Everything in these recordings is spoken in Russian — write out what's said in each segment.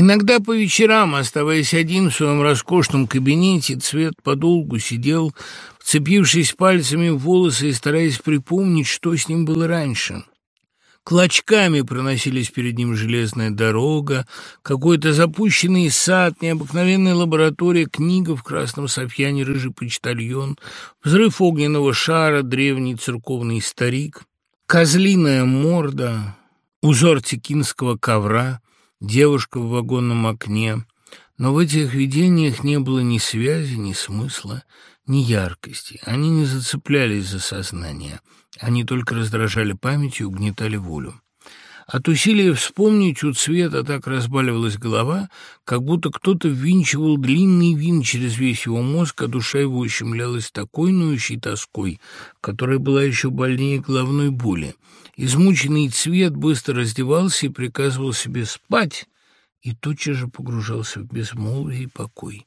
Иногда по вечерам, оставаясь один в своем роскошном кабинете, Цвет подолгу сидел, вцепившись пальцами в волосы и стараясь припомнить, что с ним было раньше. Клочками проносились перед ним железная дорога, какой-то запущенный сад, необыкновенная лаборатория, книга в красном софьяне, рыжий почтальон, взрыв огненного шара, древний церковный старик, козлиная морда, узор текинского ковра, девушка в вагонном окне. Но в этих видениях не было ни связи, ни смысла, ни яркости. Они не зацеплялись за сознание — они только раздражали память и угнетали волю. От усилия вспомнить у цвета так разбаливалась голова, как будто кто-то ввинчивал длинный вин через весь его мозг, а душа его ущемлялась такой ноющей тоской, которая была еще больнее головной боли. Измученный цвет быстро раздевался и приказывал себе спать, и тотчас же погружался в безмолвие и покой.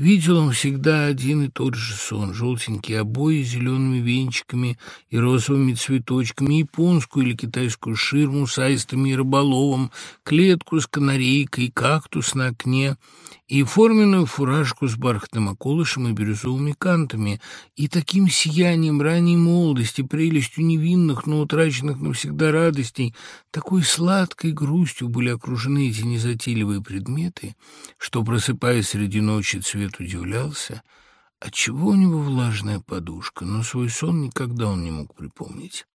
Видел он всегда один и тот же сон. Желтенькие обои с зелеными венчиками и розовыми цветочками, японскую или китайскую ширму с аистами и рыболовом, клетку с канарейкой, кактус на окне и форменную фуражку с бархатным околышем и бирюзовыми кантами, и таким сиянием ранней молодости, прелестью невинных, но утраченных навсегда радостей, такой сладкой грустью были окружены эти незатейливые предметы, что, просыпаясь среди ночи, цвет удивлялся, отчего у него влажная подушка, но свой сон никогда он не мог припомнить.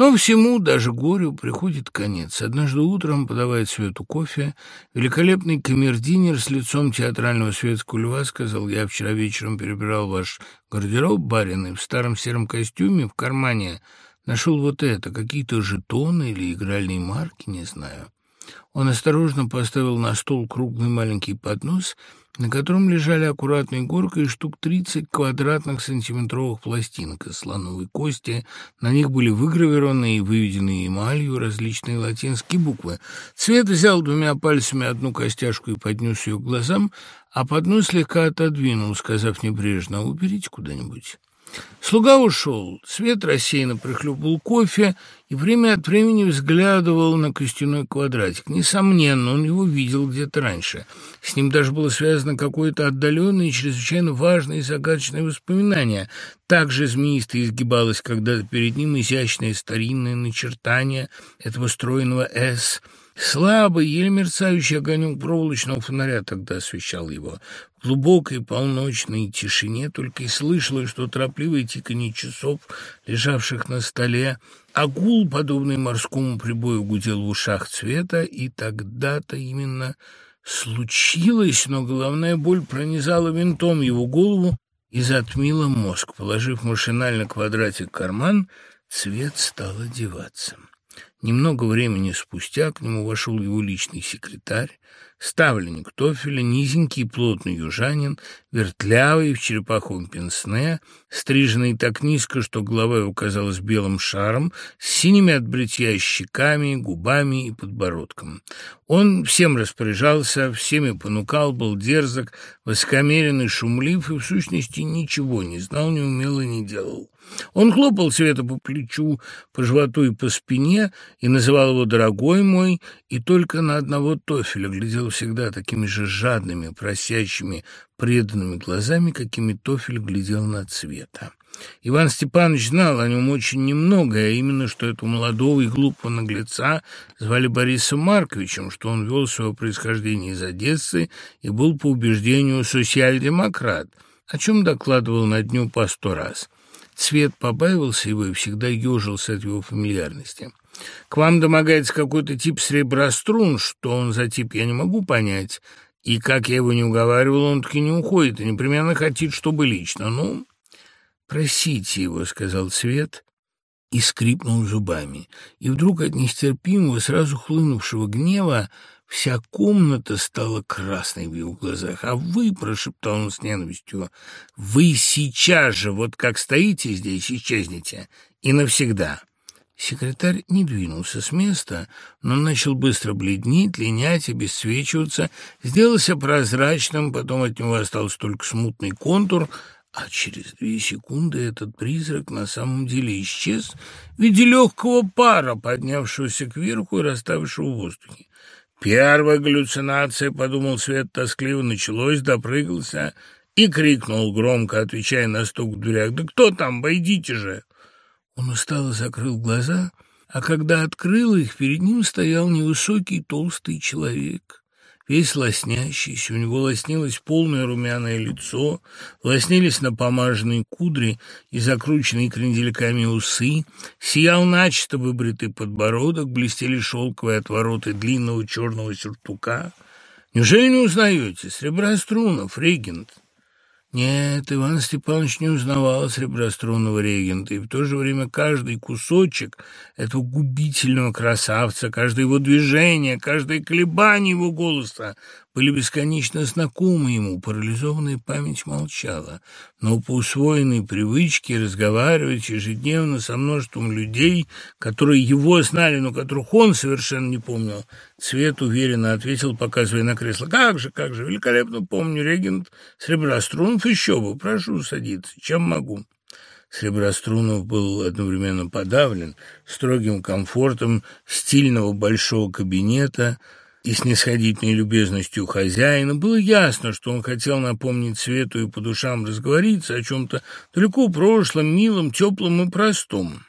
Но всему, даже горю, приходит конец. Однажды утром подавая Свету кофе, великолепный камердинер с лицом театрального светского льва сказал, «Я вчера вечером перебирал ваш гардероб, барин, и в старом сером костюме в кармане нашел вот это, какие-то жетоны или игральные марки, не знаю». Он осторожно поставил на стол круглый маленький поднос — на котором лежали аккуратной горкой штук 30 квадратных сантиметровых пластинок из слоновой кости. На них были выгравированы и выведены эмалью различные латинские буквы. Цвет взял двумя пальцами одну костяшку и поднес ее к глазам, а поднос слегка отодвинул, сказав небрежно «Уберите куда-нибудь». Слуга ушел, Свет рассеянно прихлюпал кофе и время от времени взглядывал на костяной квадратик. Несомненно, он его видел где-то раньше. С ним даже было связано какое-то отдаленное и чрезвычайно важное и загадочное воспоминание. Так же змеисто изгибалось когда-то перед ним изящное старинное начертание этого стройного «С», Слабый, еле мерцающий огонек проволочного фонаря тогда освещал его. В глубокой полночной тишине только и слышалось, что торопливое тиканье часов, лежавших на столе, а гул, подобный морскому прибою, гудел в ушах цвета, и тогда-то именно случилось, но головная боль пронизала винтом его голову и затмила мозг. Положив машинально квадратик в карман, цвет стал одеваться. Немного времени спустя к нему вошел его личный секретарь, ставленник Тофеля, низенький плотный южанин, вертлявый в черепаховом пенсне, стриженный так низко, что голова его казалась белым шаром, с синими от бритья щеками, губами и подбородком. Он всем распоряжался, всеми понукал, был дерзок, высокомерен и шумлив, и в сущности ничего не знал, не умел и не делал. Он хлопал Света по плечу, по животу и по спине и называл его «дорогой мой», и только на одного Тофеля глядел всегда такими же жадными, просящими, преданными глазами, какими Тофель глядел на Цвета. Иван Степанович знал о нем очень немного, а именно, что этого молодого и глупого наглеца звали Борисом Марковичем, что он вел свое происхождение из Одессы и был по убеждению социал-демократ, о чем докладывал на дню по сто раз. Цвет побаивался его и всегда ежился от его фамильярности. К вам домогается какой-то тип среброструн, что он за тип, я не могу понять. И, как я его не уговаривал, он таки не уходит и непременно хотит, чтобы лично. Ну, просите его, — сказал Цвет и скрипнул зубами. И вдруг от нестерпимого, сразу хлынувшего гнева Вся комната стала красной в его глазах. «А вы, — прошептал он с ненавистью, — вы сейчас же, вот как стоите здесь, исчезнете. И навсегда». Секретарь не двинулся с места, но начал быстро бледнеть, линять, обесцвечиваться, сделался прозрачным, потом от него остался только смутный контур, А через две секунды этот призрак на самом деле исчез в виде легкого пара, поднявшегося кверху и расставшего в воздухе. Первая галлюцинация, подумал Свет тоскливо, началось, допрыгался и крикнул громко, отвечая на стук в дверях. «Да кто там? Войдите же!» Он устало закрыл глаза, а когда открыл их, перед ним стоял невысокий толстый человек весь лоснящийся, у него лоснилось полное румяное лицо, лоснились напомаженные кудри и закрученные крендельками усы, сиял начисто выбритый подбородок, блестели шелковые отвороты длинного черного сюртука. Неужели не узнаете? Среброструнов, регент. Нет, Иван Степанович не узнавал среброструнного регента, и в то же время каждый кусочек этого губительного красавца, каждое его движение, каждое колебание его голоса были бесконечно знакомы ему, парализованная память молчала, но по усвоенной привычке разговаривать ежедневно со множеством людей, которые его знали, но которых он совершенно не помнил, Цвет уверенно ответил, показывая на кресло. «Как же, как же, великолепно помню, регент Среброструнов еще бы, прошу садиться, чем могу». Среброструнов был одновременно подавлен строгим комфортом стильного большого кабинета – и снисходительной любезностью хозяина, было ясно, что он хотел напомнить Свету и по душам разговориться о чем-то далеко прошлом, милом, теплом и простом.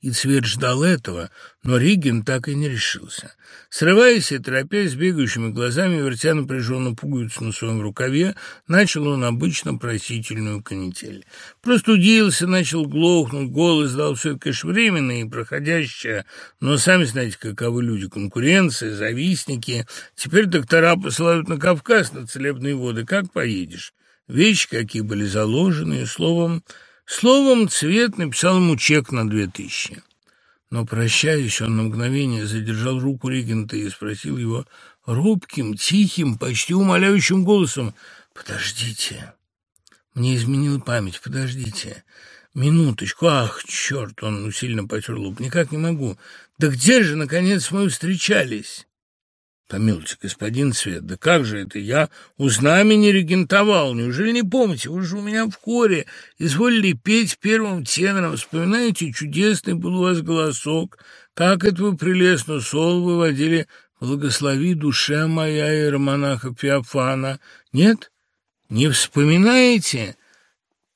И Цвет ждал этого, но Ригин так и не решился. Срываясь и торопясь, бегающими глазами, вертя напряженно пуговицу на своем рукаве, начал он обычно просительную канитель. Простудился, начал глохнуть, голос дал все конечно, временное и проходящее, но сами знаете, каковы люди, конкуренция, завистники. Теперь доктора посылают на Кавказ на целебные воды, как поедешь. Вещи какие были заложены, словом... Словом, Цвет написал ему чек на две тысячи. Но, прощаясь, он на мгновение задержал руку регента и спросил его робким, тихим, почти умоляющим голосом. «Подождите. Мне изменила память. Подождите. Минуточку. Ах, черт!» Он усиленно потер лоб. «Никак не могу. Да где же, наконец, мы встречались?» Помилуйте, господин Свет, да как же это я у знамени регентовал? Неужели не помните? Вы же у меня в хоре изволили петь первым тенором. Вспоминаете, чудесный был у вас голосок. Как это вы прелестно сол выводили «Благослови душе моя» иеромонаха Феофана. Нет? Не вспоминаете?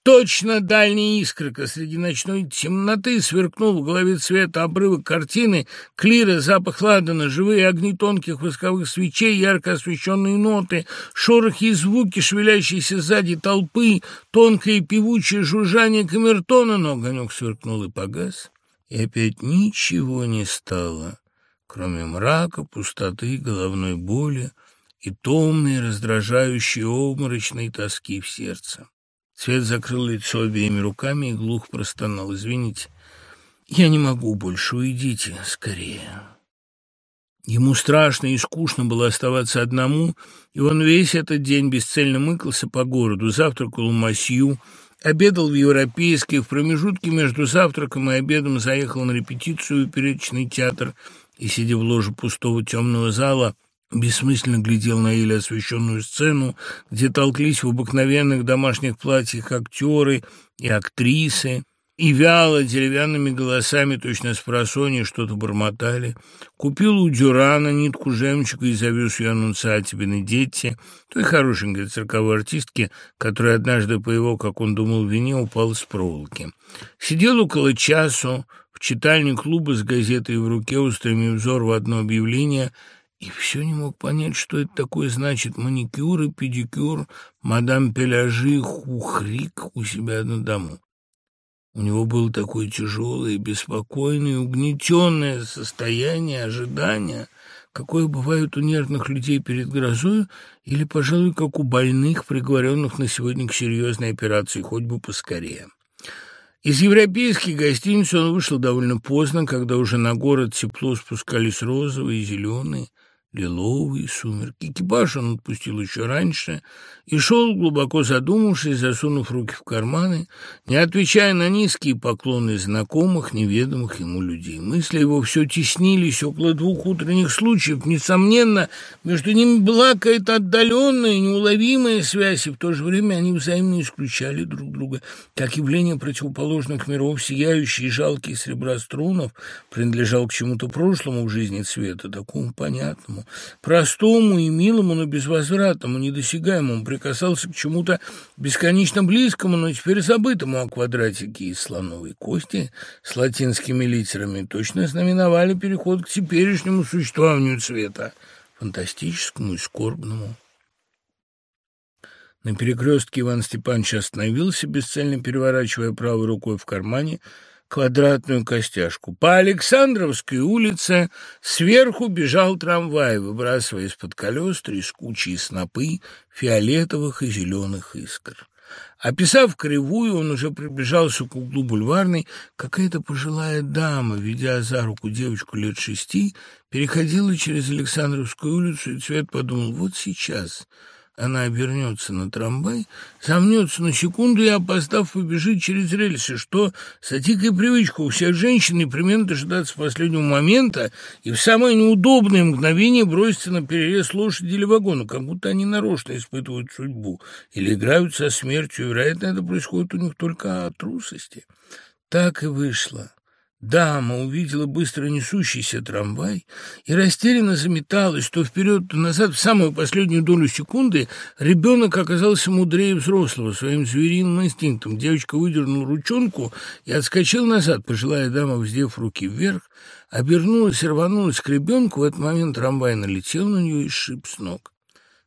Точно дальняя искорка среди ночной темноты сверкнул в голове цвета обрывок картины, клира, запах ладана, живые огни тонких восковых свечей, ярко освещенные ноты, шорохи и звуки, шевелящиеся сзади толпы, тонкое певучее жужжание камертона, но огонек сверкнул и погас, и опять ничего не стало, кроме мрака, пустоты, головной боли и томной, раздражающей, обморочной тоски в сердце. Свет закрыл лицо обеими руками и глух простонал. «Извините, я не могу больше, уйдите скорее». Ему страшно и скучно было оставаться одному, и он весь этот день бесцельно мыкался по городу, завтракал у Масью, обедал в Европейской, в промежутке между завтраком и обедом заехал на репетицию в перечный театр и, сидя в ложе пустого темного зала, бессмысленно глядел на еле освещенную сцену, где толклись в обыкновенных домашних платьях актеры и актрисы, и вяло деревянными голосами, точно с просони, что-то бормотали. Купил у Дюрана нитку жемчуга и завез ее аннунциате Бенедетти, той хорошенькой цирковой артистки, которая однажды по его, как он думал, вине упала с проволоки. Сидел около часу в читальне клуба с газетой в руке, устремив взор в одно объявление — и все не мог понять, что это такое значит маникюр и педикюр мадам Пеляжи Хухрик у себя на дому. У него было такое тяжелое, беспокойное, угнетенное состояние ожидания, какое бывает у нервных людей перед грозой, или, пожалуй, как у больных, приговоренных на сегодня к серьезной операции, хоть бы поскорее. Из европейских гостиниц он вышел довольно поздно, когда уже на город тепло спускались розовые и зеленые, лиловые сумерки. Экипаж он отпустил еще раньше и шел, глубоко задумавшись, засунув руки в карманы, не отвечая на низкие поклоны знакомых, неведомых ему людей. Мысли его все теснились около двух утренних случаев. Несомненно, между ними была какая-то отдаленная, неуловимая связь, и в то же время они взаимно исключали друг друга. Как явление противоположных миров, сияющий и жалкий сребра струнов принадлежал к чему-то прошлому в жизни цвета, такому понятному, простому и милому, но безвозвратному, недосягаемому, прикасался к чему-то бесконечно близкому, но теперь забытому о квадратике из слоновой кости с латинскими литерами, точно знаменовали переход к теперешнему существованию цвета, фантастическому и скорбному. На перекрестке Иван Степанович остановился, бесцельно переворачивая правой рукой в кармане квадратную костяшку. По Александровской улице сверху бежал трамвай, выбрасывая из-под колес трескучие снопы фиолетовых и зеленых искр. Описав кривую, он уже приближался к углу бульварной. Какая-то пожилая дама, ведя за руку девочку лет шести, переходила через Александровскую улицу, и Цвет подумал, вот сейчас она обернется на трамвай, сомнется на секунду и, опоздав, побежит через рельсы, что сатикая привычка у всех женщин непременно дожидаться последнего момента и в самое неудобное мгновение броситься на перерез лошади или вагона, как будто они нарочно испытывают судьбу или играют со смертью, вероятно, это происходит у них только от трусости. Так и вышло. Дама увидела быстро несущийся трамвай и растерянно заметалась то вперед, то назад. В самую последнюю долю секунды ребенок оказался мудрее взрослого своим звериным инстинктом. Девочка выдернула ручонку и отскочила назад. Пожилая дама, вздев руки вверх, обернулась и рванулась к ребенку. В этот момент трамвай налетел на нее и сшиб с ног.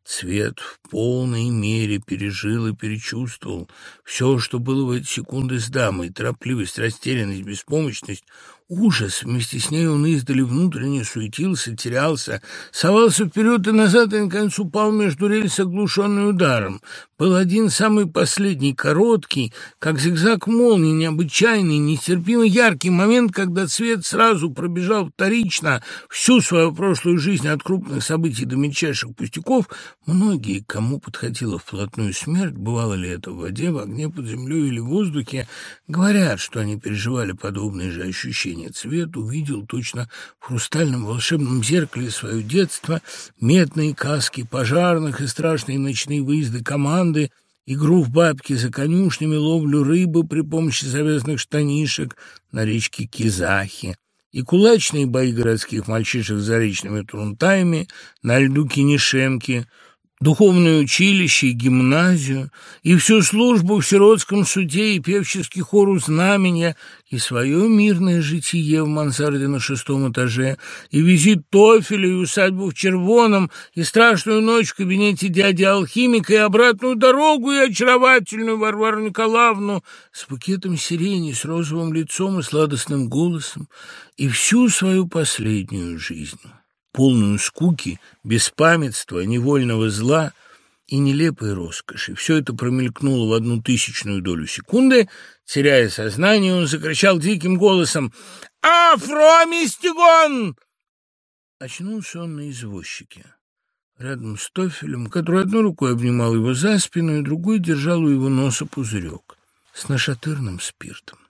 Цвет в полной мере пережил и перечувствовал все, что было в эти секунды с дамой. Торопливость, растерянность, беспомощность, ужас. Вместе с ней он издали внутренне суетился, терялся, совался вперед и назад и, наконец, упал между рельс, оглушенный ударом. Был один самый последний, короткий, как зигзаг молнии, необычайный, нестерпимо яркий момент, когда цвет сразу пробежал вторично всю свою прошлую жизнь от крупных событий до мельчайших пустяков. Многие, кому подходила вплотную смерть, бывало ли это в воде, в огне, под землей или в воздухе, говорят, что они переживали подобные же ощущения. Цвет увидел точно в хрустальном волшебном зеркале свое детство, медные каски пожарных и страшные ночные выезды команд, команды, игру в бабки за конюшнями, ловлю рыбы при помощи завязанных штанишек на речке Кизахи и кулачные бои городских мальчишек за речными трунтаями на льду Кинешемки – духовное училище и гимназию, и всю службу в сиротском суде, и певческий хор у знамения, и свое мирное житие в мансарде на шестом этаже, и визит Тофеля, и усадьбу в Червоном, и страшную ночь в кабинете дяди-алхимика, и обратную дорогу, и очаровательную Варвару Николаевну с букетом сирени, с розовым лицом и сладостным голосом, и всю свою последнюю жизнь полную скуки, беспамятства, невольного зла и нелепой роскоши. Все это промелькнуло в одну тысячную долю секунды. Теряя сознание, он закричал диким голосом «Афромистигон!» Очнулся он на извозчике. Рядом с Тофелем, который одной рукой обнимал его за спину, и другой держал у его носа пузырек с нашатырным спиртом.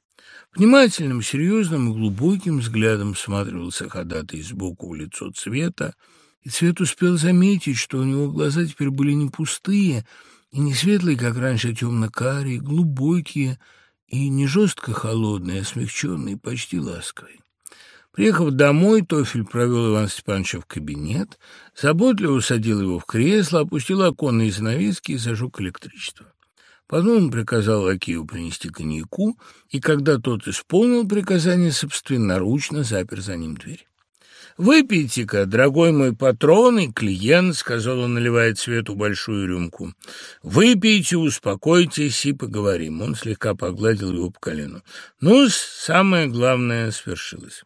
Внимательным, серьезным и глубоким взглядом всматривался ходатай сбоку в лицо цвета, и цвет успел заметить, что у него глаза теперь были не пустые и не светлые, как раньше, а темно-карие, глубокие и не жестко холодные, а смягченные, почти ласковые. Приехав домой, Тофель провел Ивана Степановича в кабинет, заботливо усадил его в кресло, опустил оконные занавески и зажег электричество. Потом он приказал лакею принести коньяку, и когда тот исполнил приказание, собственноручно запер за ним дверь. «Выпейте-ка, дорогой мой патрон и клиент», — сказал он, наливая цвету большую рюмку. «Выпейте, успокойтесь и поговорим». Он слегка погладил его по колену. ну самое главное свершилось.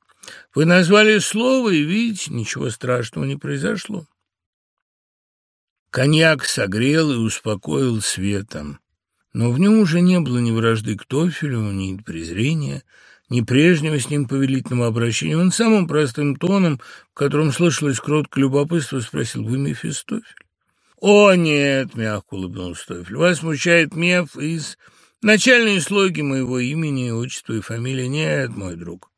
Вы назвали слово, и, видите, ничего страшного не произошло». Коньяк согрел и успокоил светом. Но в нем уже не было ни вражды к Тофелю, ни презрения, ни прежнего с ним повелительного обращения. Он самым простым тоном, в котором слышалось кроткое любопытство, спросил, «Вы Мефистофель?» «О, нет!» — мягко улыбнулся Тофель. «Вас смущает Меф из начальной слоги моего имени, отчества и фамилии. Нет, мой друг.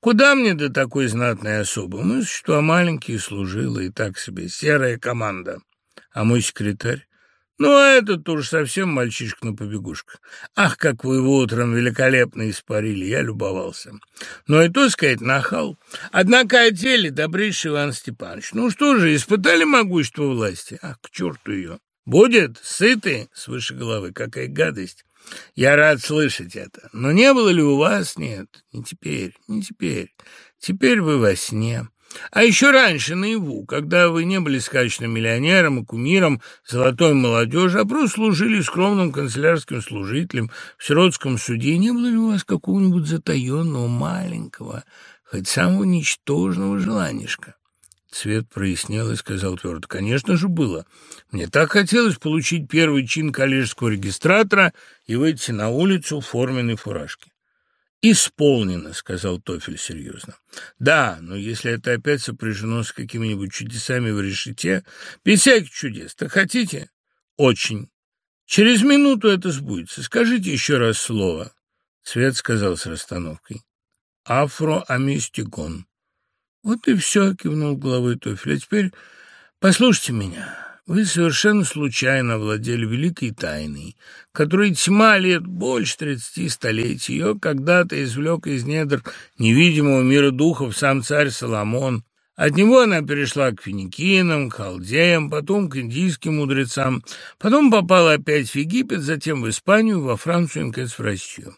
Куда мне до такой знатной особы? Мы существа маленькие, служилые, так себе, серая команда. А мой секретарь? Ну, а этот уж совсем мальчишка на побегушках. Ах, как вы его утром великолепно испарили, я любовался. Но и то сказать, нахал. Однако о деле, добрейший Иван Степанович. Ну что же, испытали могущество власти? Ах, к черту ее. Будет, сыты, свыше головы, какая гадость. Я рад слышать это. Но не было ли у вас? Нет, не теперь, не теперь. Теперь вы во сне. А еще раньше, наяву, когда вы не были сказочным миллионером и кумиром золотой молодежи, а просто служили скромным канцелярским служителем в сиротском суде, не было ли у вас какого-нибудь затаенного, маленького, хоть самого ничтожного желанишка? Цвет прояснел и сказал твердо, «Конечно же было. Мне так хотелось получить первый чин коллежского регистратора и выйти на улицу в форменной фуражке. «Исполнено», — сказал Тофель серьезно. «Да, но если это опять сопряжено с какими-нибудь чудесами в решете, без всяких чудес, так хотите?» «Очень. Через минуту это сбудется. Скажите еще раз слово». Свет сказал с расстановкой. «Афроамистигон». «Вот и все», — кивнул головой Тофель. «А теперь послушайте меня». Вы совершенно случайно владели великой тайной, которой тьма лет больше тридцати столетий. Ее когда-то извлек из недр невидимого мира духов сам царь Соломон. От него она перешла к финикинам, к халдеям, потом к индийским мудрецам, потом попала опять в Египет, затем в Испанию, во Францию и, наконец, в Россию.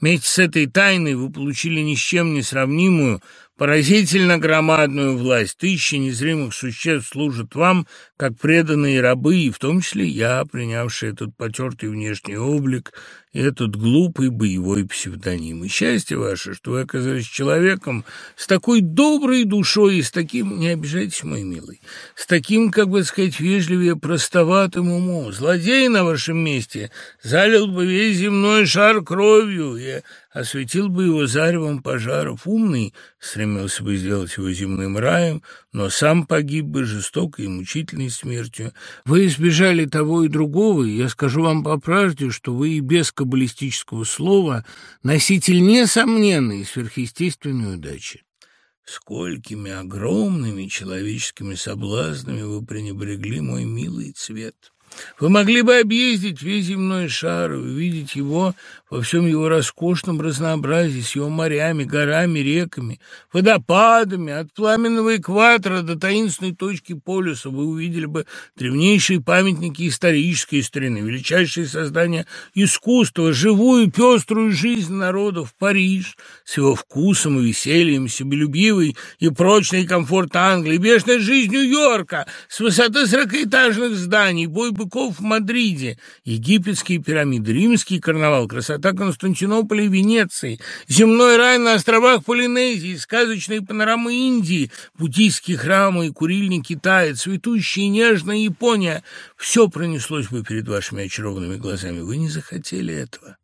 Вместе с этой тайной вы получили ни с чем не сравнимую, Поразительно громадную власть тысячи незримых существ служат вам, как преданные рабы, и в том числе я, принявший этот потертый внешний облик и этот глупый боевой псевдоним. И счастье ваше, что вы оказались человеком с такой доброй душой и с таким, не обижайтесь, мой милый, с таким, как бы сказать, вежливее простоватым умом. Злодей на вашем месте залил бы весь земной шар кровью и осветил бы его заревом пожаров. Умный стремился бы сделать его земным раем, но сам погиб бы жестокой и мучительной смертью. Вы избежали того и другого, и я скажу вам по правде, что вы и без каббалистического слова носитель несомненной сверхъестественной удачи. Сколькими огромными человеческими соблазнами вы пренебрегли мой милый цвет! Вы могли бы объездить весь земной шар и увидеть его во всем его роскошном разнообразии, с его морями, горами, реками, водопадами, от пламенного экватора до таинственной точки полюса. Вы увидели бы древнейшие памятники исторической старины, величайшие создания искусства, живую пеструю жизнь народов, Париж с его вкусом и весельем, себелюбивый и прочный комфорт Англии, бешеная жизнь Нью-Йорка с высоты сорокаэтажных зданий, бой быков в Мадриде, египетские пирамиды, римский карнавал, красота Константинополя и Венеции, земной рай на островах Полинезии, сказочные панорамы Индии, буддийские храмы и курильни Китая, цветущая нежная Япония. Все пронеслось бы перед вашими очарованными глазами. Вы не захотели этого,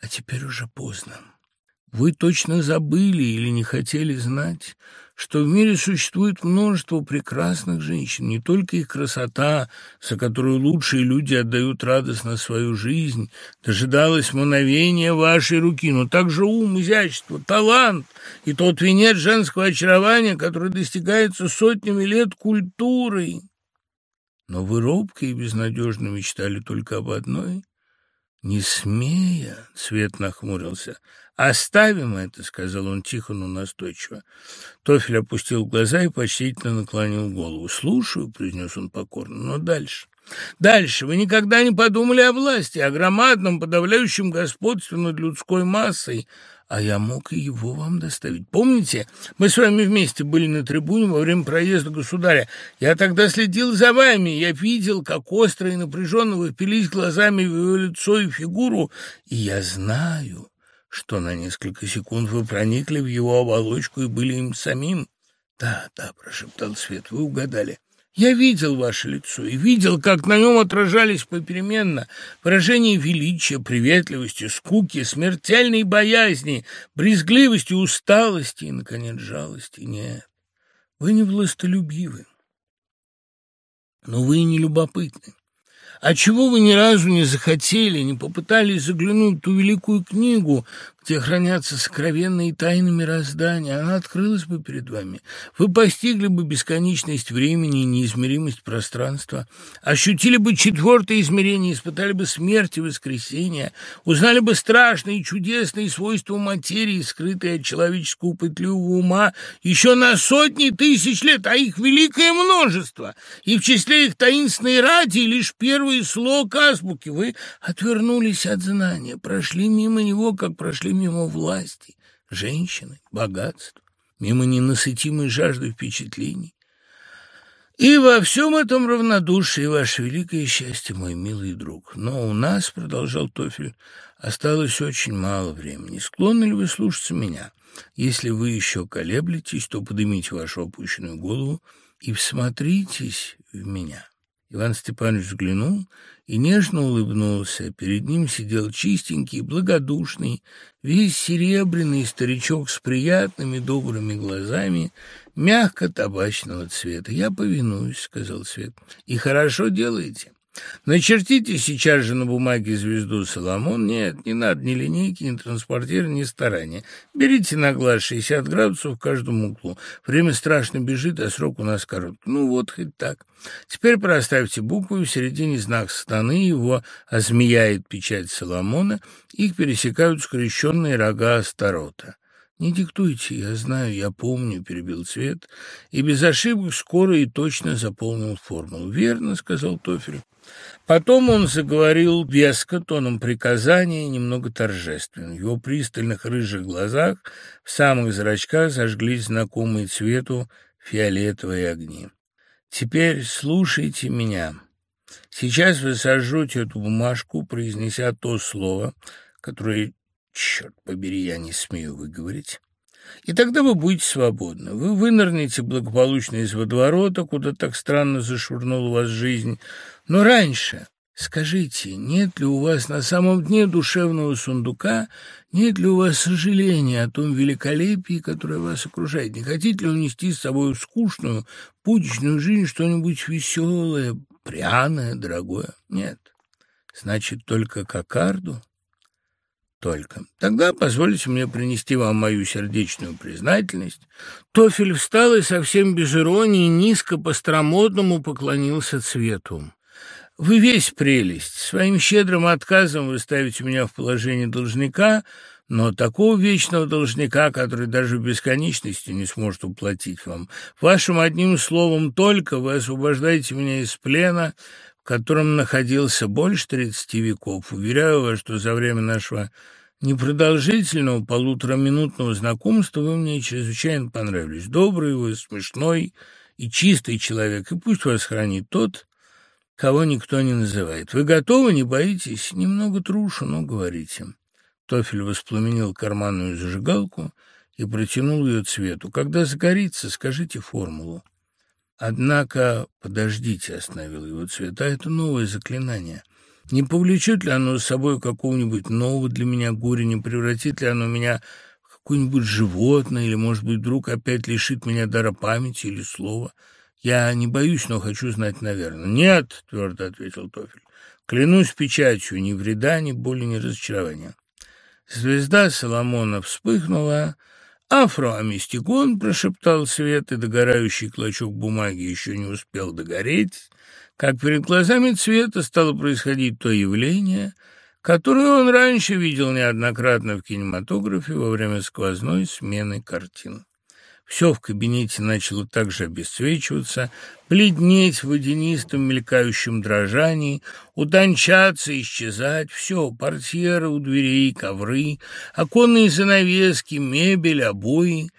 а теперь уже поздно. Вы точно забыли или не хотели знать, что в мире существует множество прекрасных женщин, не только их красота, за которую лучшие люди отдают радостно свою жизнь, дожидалась мгновения вашей руки, но также ум, изящество, талант и тот венец женского очарования, который достигается сотнями лет культурой. Но вы робко и безнадежно мечтали только об одной — не смея, Свет нахмурился, «Оставим это», — сказал он тихо, но настойчиво. Тофель опустил глаза и почтительно наклонил голову. «Слушаю», — произнес он покорно, — «но дальше». Дальше. Вы никогда не подумали о власти, о громадном, подавляющем господстве над людской массой, а я мог и его вам доставить. Помните, мы с вами вместе были на трибуне во время проезда государя. Я тогда следил за вами, я видел, как остро и напряженно вы впились глазами в его лицо и фигуру, и я знаю, что на несколько секунд вы проникли в его оболочку и были им самим. «Да, да», — прошептал Свет, — «вы угадали. Я видел ваше лицо и видел, как на нем отражались попеременно выражения величия, приветливости, скуки, смертельной боязни, брезгливости, усталости и, наконец, жалости. Нет, вы не властолюбивы, но вы и не любопытны. А чего вы ни разу не захотели, не попытались заглянуть в ту великую книгу, где хранятся сокровенные тайны мироздания, она открылась бы перед вами. Вы постигли бы бесконечность времени и неизмеримость пространства, ощутили бы четвертое измерение, испытали бы смерть и воскресение, узнали бы страшные и чудесные свойства материи, скрытые от человеческого пытливого ума, еще на сотни тысяч лет, а их великое множество, и в числе их таинственной ради лишь первый слог азбуки. Вы отвернулись от знания, прошли мимо него, как прошли мимо власти, женщины, богатства, мимо ненасытимой жажды впечатлений. И во всем этом равнодушии ваше великое счастье, мой милый друг. Но у нас, — продолжал Тофель, — осталось очень мало времени. Склонны ли вы слушаться меня? Если вы еще колеблетесь, то поднимите вашу опущенную голову и всмотритесь в меня». Иван Степанович взглянул и нежно улыбнулся. Перед ним сидел чистенький, благодушный, весь серебряный старичок с приятными добрыми глазами, мягко табачного цвета. «Я повинуюсь», — сказал Свет. «И хорошо делаете. Начертите сейчас же на бумаге звезду Соломон. Нет, не надо ни линейки, ни транспортера, ни старания. Берите на глаз 60 градусов в каждом углу. Время страшно бежит, а срок у нас короткий. Ну вот, хоть так. Теперь проставьте буквы, в середине знак станы, его озмеяет печать Соломона, их пересекают скрещенные рога Астарота. «Не диктуйте, я знаю, я помню», — перебил Цвет, и без ошибок скоро и точно заполнил формулу. «Верно», — сказал Тофель. Потом он заговорил веско, тоном приказания, немного торжественно. В его пристальных рыжих глазах, в самых зрачках зажглись знакомые цвету фиолетовые огни. «Теперь слушайте меня. Сейчас вы сожжете эту бумажку, произнеся то слово, которое, черт побери, я не смею выговорить». И тогда вы будете свободны. Вы вынырнете благополучно из водоворота, куда так странно зашвырнула вас жизнь, но раньше скажите, нет ли у вас на самом дне душевного сундука, нет ли у вас сожаления о том великолепии, которое вас окружает? Не хотите ли унести с собой скучную, путичную жизнь что-нибудь веселое, пряное, дорогое? Нет. Значит, только кокарду? Только. Тогда позвольте мне принести вам мою сердечную признательность. Тофель встал и совсем без иронии низко по-старомодному поклонился цвету. Вы весь прелесть. Своим щедрым отказом вы ставите меня в положение должника, но такого вечного должника, который даже в бесконечности не сможет уплатить вам. Вашим одним словом только вы освобождаете меня из плена, в котором находился больше тридцати веков. Уверяю вас, что за время нашего непродолжительного полутораминутного знакомства вы мне чрезвычайно понравились. Добрый вы, смешной и чистый человек, и пусть вас хранит тот, кого никто не называет. Вы готовы, не боитесь? Немного трушу, но говорите». Тофель воспламенил карманную зажигалку и протянул ее цвету. «Когда загорится, скажите формулу». «Однако, подождите», — остановил его цвет, — «а это новое заклинание». Не повлечет ли оно с собой какого-нибудь нового для меня горя, не превратит ли оно меня в какое-нибудь животное, или, может быть, вдруг опять лишит меня дара памяти или слова? Я не боюсь, но хочу знать, наверное. «Нет», — твердо ответил Тофель, — «клянусь печатью, ни вреда, ни боли, ни разочарования». Звезда Соломона вспыхнула, «Афроамистикон», — прошептал Свет, и догорающий клочок бумаги еще не успел догореть, как перед глазами Цвета стало происходить то явление, которое он раньше видел неоднократно в кинематографе во время сквозной смены картин. Все в кабинете начало также обесцвечиваться, бледнеть в водянистом мелькающем дрожании, утончаться, исчезать. Все — портьеры у дверей, ковры, оконные занавески, мебель, обои.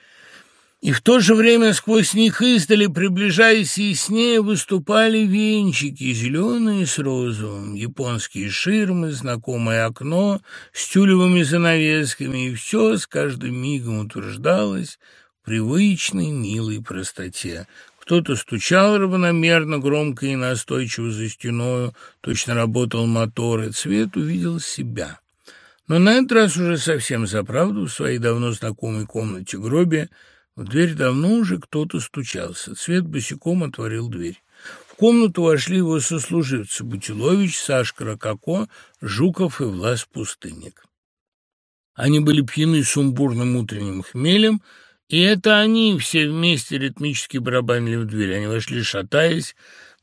И в то же время сквозь них издали, приближаясь яснее, выступали венчики, зеленые с розовым, японские ширмы, знакомое окно с тюлевыми занавесками, и все с каждым мигом утверждалось привычной, милой простоте. Кто-то стучал равномерно, громко и настойчиво за стеною, точно работал мотор, и Цвет увидел себя. Но на этот раз уже совсем за правду в своей давно знакомой комнате гробе в дверь давно уже кто-то стучался. Цвет босиком отворил дверь. В комнату вошли его сослуживцы Бутилович, Сашка Рококо, Жуков и Влас Пустынник. Они были пьяны сумбурным утренним хмелем, и это они все вместе ритмически барабанили в дверь. Они вошли, шатаясь,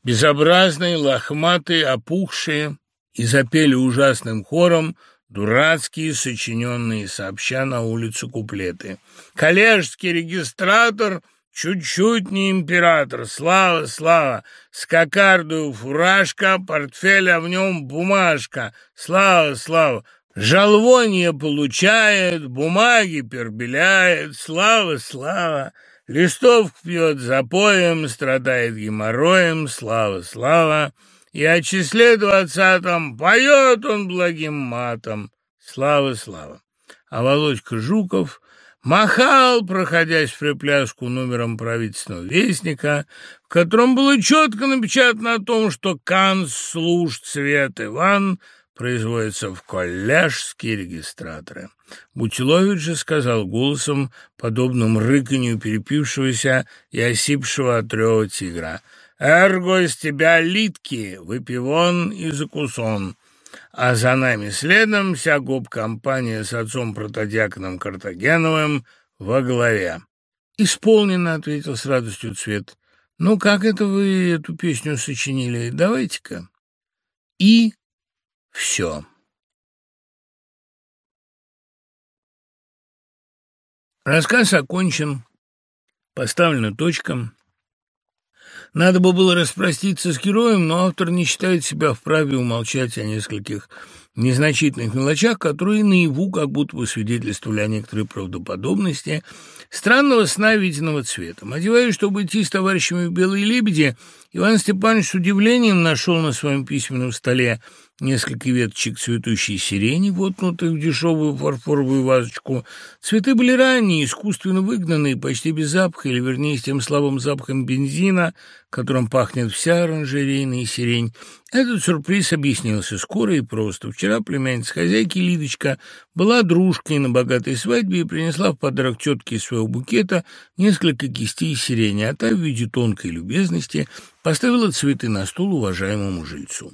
безобразные, лохматые, опухшие, и запели ужасным хором дурацкие, сочиненные сообща на улицу куплеты. «Коллежский регистратор чуть-чуть не император, слава, слава, с кокардою фуражка, портфель, а в нем бумажка, слава, слава, Жалвонье получает, бумаги пербеляет, слава, слава. Листовку пьет запоем, страдает геморроем, слава, слава. И о числе двадцатом поет он благим матом, слава, слава. А Володька Жуков махал, проходясь в припляску номером правительственного вестника, в котором было четко напечатано о том, что Канц служ цвет Иван — производится в коллежские регистраторы. Бутилович же сказал голосом, подобным рыканью перепившегося и осипшего от рева тигра, «Эрго из тебя литки, выпивон и закусон, а за нами следом вся гоп-компания с отцом протодиаконом Картагеновым во главе». «Исполнено», — ответил с радостью Цвет. «Ну, как это вы эту песню сочинили? Давайте-ка». И все. Рассказ окончен, поставлена точка. Надо бы было распроститься с героем, но автор не считает себя вправе умолчать о нескольких незначительных мелочах, которые наяву как будто бы свидетельствовали о некоторой правдоподобности странного сна виденного цветом. Одеваясь, чтобы идти с товарищами в «Белые лебеди», Иван Степанович с удивлением нашел на своем письменном столе несколько веточек цветущей сирени, воткнутых в дешевую фарфоровую вазочку. Цветы были ранние, искусственно выгнанные, почти без запаха, или, вернее, с тем слабым запахом бензина, которым пахнет вся оранжерейная сирень. Этот сюрприз объяснился скоро и просто. Вчера племянница хозяйки Лидочка была дружкой на богатой свадьбе и принесла в подарок тетке из своего букета несколько кистей сирени, а та в виде тонкой любезности поставила цветы на стол уважаемому жильцу.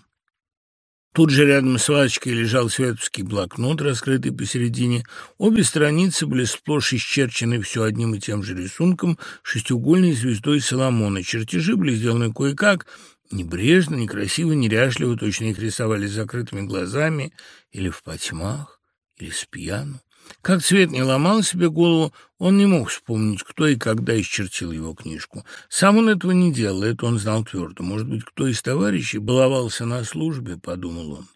Тут же рядом с вазочкой лежал световский блокнот, раскрытый посередине. Обе страницы были сплошь исчерчены все одним и тем же рисунком, шестиугольной звездой Соломона. Чертежи были сделаны кое-как, небрежно, некрасиво, неряшливо, точно их рисовали с закрытыми глазами или в потьмах, или с пьяну. Как Цвет не ломал себе голову, он не мог вспомнить, кто и когда исчертил его книжку. Сам он этого не делал, это он знал твердо. Может быть, кто из товарищей баловался на службе, подумал он.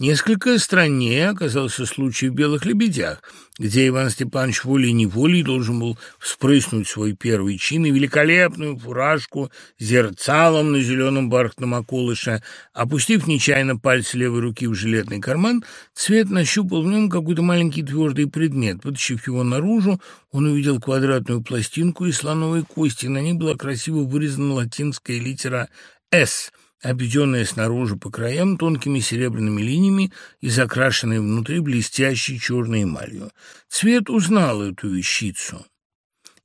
Несколько страннее оказался случай в «Белых лебедях», где Иван Степанович волей-неволей должен был вспрыснуть свой первый чин и великолепную фуражку зерцалом на зеленом бархатном околыше. Опустив нечаянно пальцы левой руки в жилетный карман, Цвет нащупал в нем какой-то маленький твердый предмет. Потащив его наружу, он увидел квадратную пластинку из слоновой кости. На ней была красиво вырезана латинская литера «С», обведенная снаружи по краям тонкими серебряными линиями и закрашенная внутри блестящей черной эмалью. Цвет узнал эту вещицу.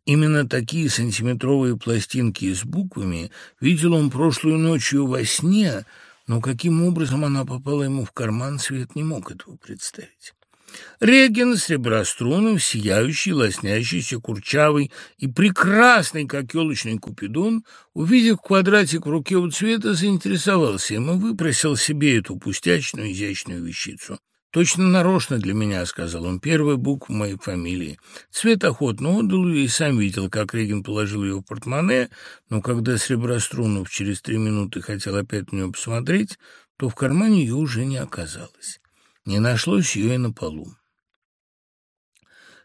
Именно такие сантиметровые пластинки с буквами видел он прошлую ночью во сне, но каким образом она попала ему в карман, Цвет не мог этого представить. Реген с реброструном, сияющий, лоснящийся, курчавый и прекрасный, как елочный купидон, увидев квадратик в руке у цвета, заинтересовался им и выпросил себе эту пустячную, изящную вещицу. «Точно нарочно для меня», — сказал он, — «первая буква моей фамилии». Цвет охотно отдал и сам видел, как Реген положил ее в портмоне, но когда Среброструнов через три минуты хотел опять на нее посмотреть, то в кармане ее уже не оказалось. Не нашлось ее и на полу.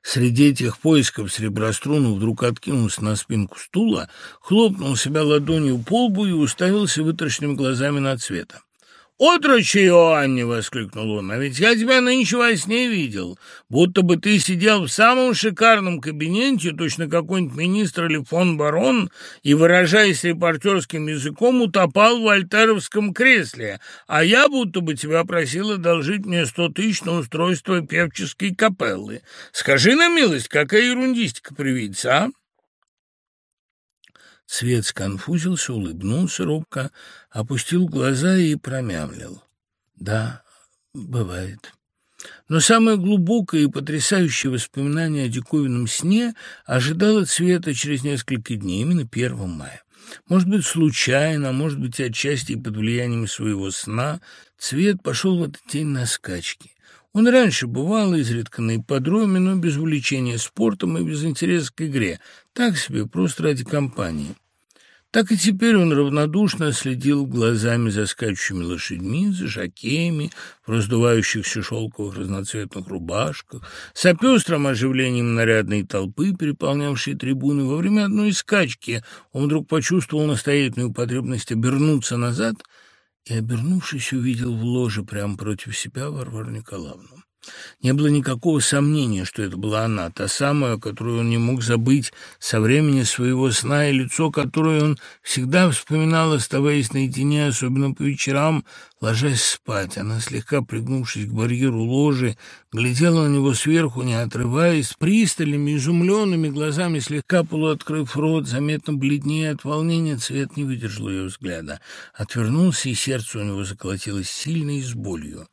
Среди этих поисков Среброструнов вдруг откинулся на спинку стула, хлопнул себя ладонью по лбу и уставился вытраченными глазами на цвета. «Отрочи, Иоанне!» — воскликнул он. «А ведь я тебя нынче во сне видел, будто бы ты сидел в самом шикарном кабинете, точно какой-нибудь министр или фон барон, и, выражаясь репортерским языком, утопал в вольтеровском кресле, а я будто бы тебя просил одолжить мне сто тысяч на устройство певческой капеллы. Скажи на милость, какая ерундистика привидится, а?» Свет сконфузился, улыбнулся робко, опустил глаза и промямлил. «Да, бывает». Но самое глубокое и потрясающее воспоминание о диковинном сне ожидало Цвета через несколько дней, именно 1 мая. Может быть, случайно, может быть, отчасти под влиянием своего сна, Цвет пошел в этот день на скачки. Он раньше бывал изредка на ипподроме, но без увлечения спортом и без интереса к игре. Так себе, просто ради компании. Так и теперь он равнодушно следил глазами за скачущими лошадьми, за жакеями в раздувающихся шелковых разноцветных рубашках, с пестрым оживлением нарядной толпы, переполнявшей трибуны. Во время одной скачки он вдруг почувствовал настоятельную потребность обернуться назад и, обернувшись, увидел в ложе прямо против себя Варвару Николаевну. Не было никакого сомнения, что это была она, та самая, которую он не мог забыть со времени своего сна, и лицо, которое он всегда вспоминал, оставаясь наедине, особенно по вечерам, ложась спать. Она, слегка пригнувшись к барьеру ложи, глядела на него сверху, не отрываясь, пристальными, изумленными глазами, слегка полуоткрыв рот, заметно бледнее от волнения, цвет не выдержал ее взгляда. Отвернулся, и сердце у него заколотилось сильно и с болью.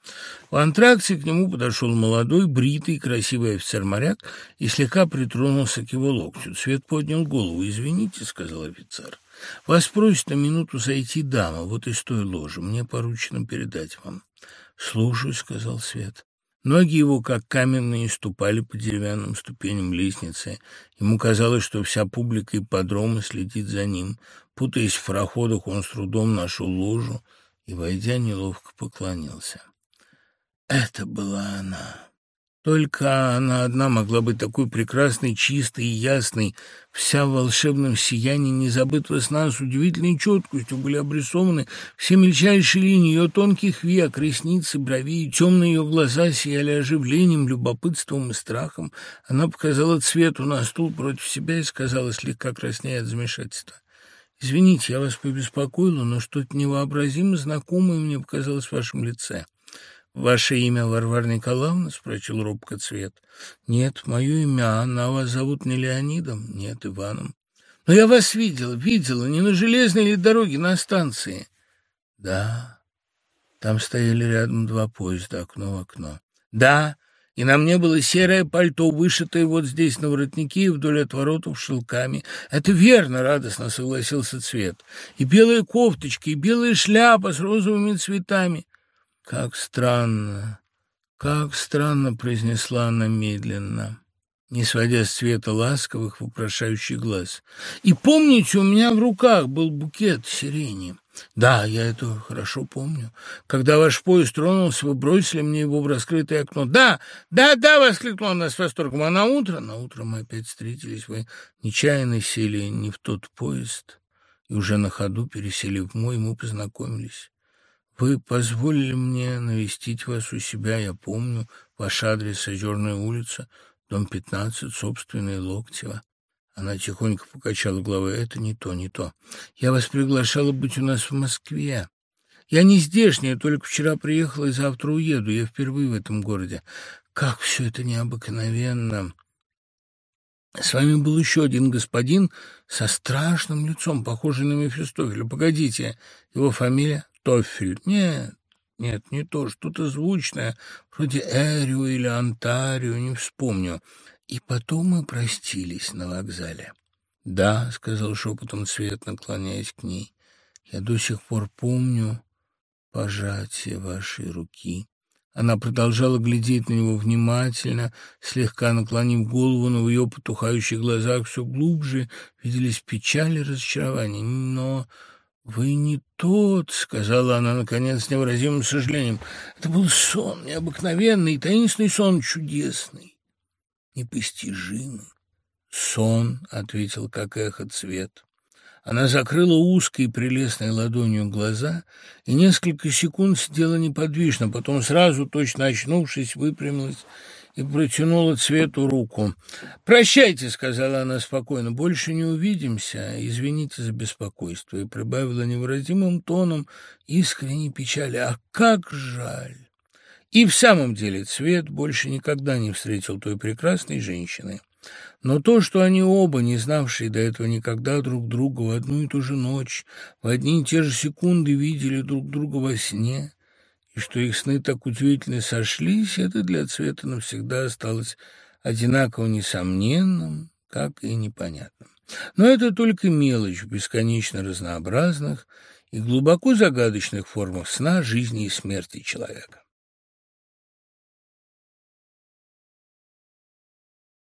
В антракте к нему подошел молодой, бритый, красивый офицер-моряк и слегка притронулся к его локтю. Цвет поднял голову. «Извините», — сказал офицер. «Вас просит на минуту зайти дама, вот из той ложи. Мне поручено передать вам». «Слушаю», — сказал Свет. Ноги его, как каменные, ступали по деревянным ступеням лестницы. Ему казалось, что вся публика ипподрома следит за ним. Путаясь в проходах, он с трудом нашел ложу и, войдя, неловко поклонился. Это была она. Только она одна могла быть такой прекрасной, чистой и ясной. Вся в волшебном сиянии незабытого сна с удивительной четкостью были обрисованы все мельчайшие линии ее тонких век, ресницы, брови, темные ее глаза сияли оживлением, любопытством и страхом. Она показала цвету на стул против себя и сказала, слегка краснея от замешательства. «Извините, я вас побеспокоила, но что-то невообразимо знакомое мне показалось в вашем лице». «Ваше имя Варвара Николаевна?» — спросил робко Цвет. «Нет, мое имя Анна, а вас зовут не Леонидом?» «Нет, Иваном». «Но я вас видела, видела, не на железной ли дороге, на станции?» «Да, там стояли рядом два поезда, окно в окно». «Да, и на мне было серое пальто, вышитое вот здесь на воротнике и вдоль отворотов шелками. Это верно, радостно согласился Цвет. И белая кофточка, и белая шляпа с розовыми цветами. «Как странно, как странно!» — произнесла она медленно, не сводя с цвета ласковых, вопрошающих глаз. «И помните, у меня в руках был букет сирени». «Да, я это хорошо помню. Когда ваш поезд тронулся, вы бросили мне его в раскрытое окно». «Да, да, да!» — воскликнула она с восторгом. «А на утро?» «На утро мы опять встретились. Вы нечаянно сели не в тот поезд, и уже на ходу пересели в мой, мы познакомились». Вы позволили мне навестить вас у себя, я помню. Ваш адрес — Озерная улица, дом 15, собственный Локтева. Она тихонько покачала головой. Это не то, не то. Я вас приглашала быть у нас в Москве. Я не здешняя, только вчера приехала и завтра уеду. Я впервые в этом городе. Как все это необыкновенно. С вами был еще один господин со страшным лицом, похожий на Мефистофеля. Погодите, его фамилия? Тофель. Нет, нет, не то, что-то звучное, вроде Эрио или Антарио, не вспомню. И потом мы простились на вокзале. «Да», — сказал шепотом Цвет, наклоняясь к ней, — «я до сих пор помню пожатие вашей руки». Она продолжала глядеть на него внимательно, слегка наклонив голову, но в ее потухающих глазах все глубже виделись печаль и разочарование. Но «Вы не тот», — сказала она, наконец, с невыразимым сожалением. «Это был сон, необыкновенный, таинственный сон, чудесный, непостижимый». «Сон», — ответил, как эхо, цвет. Она закрыла узкой прелестной ладонью глаза и несколько секунд сидела неподвижно, потом сразу, точно очнувшись, выпрямилась и протянула Цвету руку. «Прощайте», — сказала она спокойно, — «больше не увидимся. Извините за беспокойство». И прибавила невыразимым тоном искренней печали. «А как жаль!» И в самом деле Цвет больше никогда не встретил той прекрасной женщины. Но то, что они оба, не знавшие до этого никогда друг друга, в одну и ту же ночь, в одни и те же секунды видели друг друга во сне, и что их сны так удивительно сошлись, это для Цвета навсегда осталось одинаково несомненным, как и непонятным. Но это только мелочь в бесконечно разнообразных и глубоко загадочных формах сна, жизни и смерти человека.